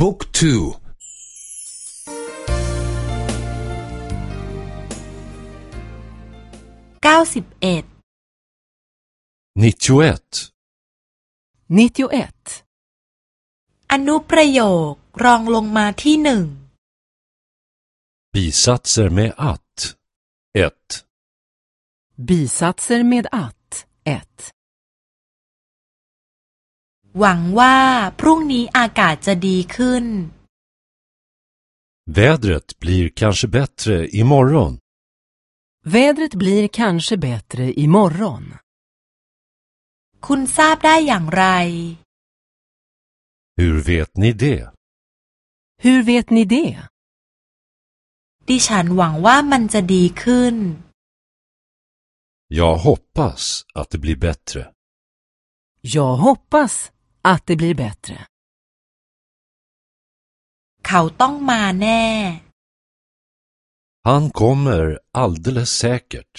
บุ๊กทูเก้าสิบเอ็ด nittioett, 91. อนุประโยครองลงมาที่หนึ่ง bisatser med att, ett, Bisatser med att. 1. หวังว่าพรุ่งนี้อากาศจะดีขึ้น vädret blir kanske bättre imorgon, Vädret blir kanske bättre imorgon. คุณทราบได้อย่างไร hur vet ni det? Hur vet ni det? ดิฉันหวังว่ามันจะดีขึ้น Jag hoppas att det blir bättre. Jag hoppas att det blir bättre. เขาต้องมาแน่ Han kommer alldeles säkert.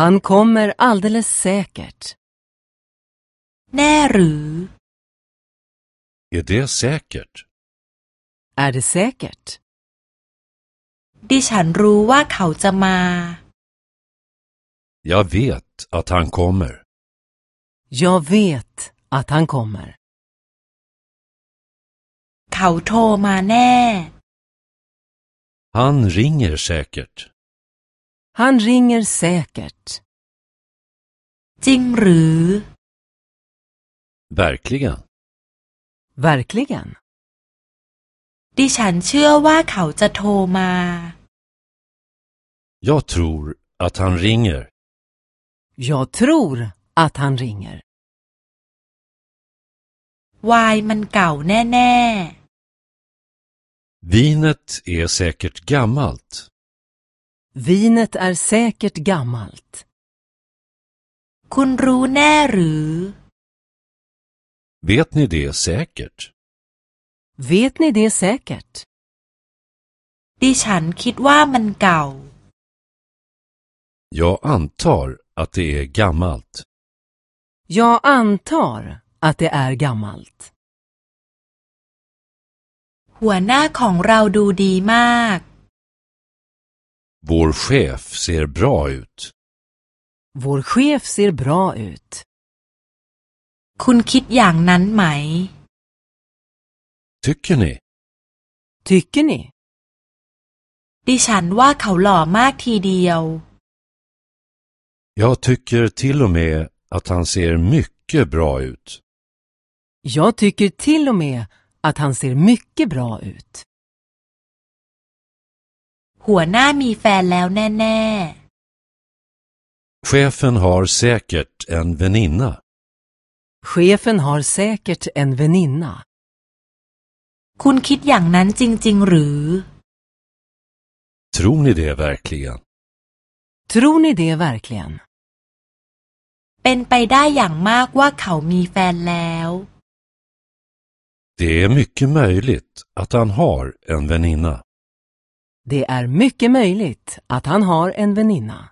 Han kommer alldeles säkert. แน่หรือ Är det säkert? Är det säkert? ดิฉันรู้ว่าเขาจะมา Jag vet att han kommer. Jag vet att han kommer. เขาโทรมาแน่ Han ringer säkert. Han ringer säkert. จริงหรือ Verkligen. Verkligen. ดิฉันเชื่อว่าเขาจะโทรมา Jag tror att han ringer. Jag tror att han ringer. วายมันเก่าแน่ Vinet är säkert gammalt. Vinet är säkert gammalt. ๆ คุณรู้แน่หรือ Vet ni det säkert? Vet ni det säkert? ดิฉันคิดว่ามันเก่า Jag antar att det är gammalt. Jag antar att det är gammalt. หัวหน้าของเราดูดีมาก Vår chef ser bra ut. Vår chef ser bra ut. คุณคิดอย่างนั้นไหม Tycker ni? Tycker ni? ดิฉันว่าเขาหล่อมากทีเดียว Jag tycker till och med att han ser mycket bra ut. Jag tycker till och med att han ser mycket bra ut. หัวหน้ามีแฟนแล้วแน่ Chefen har säkert en väninna. Chefen har säkert en väninna. ๆ คุณคิดอย่างนั้นจริง ๆ หรือ Tror ni det verkligen? Tror ni det verkligen? เป็นไปได้อย่างมากว่าเขามีแฟนแล้ว det är mycket möjligt att han har en väninna. Det är mycket möjligt att han har en väninna.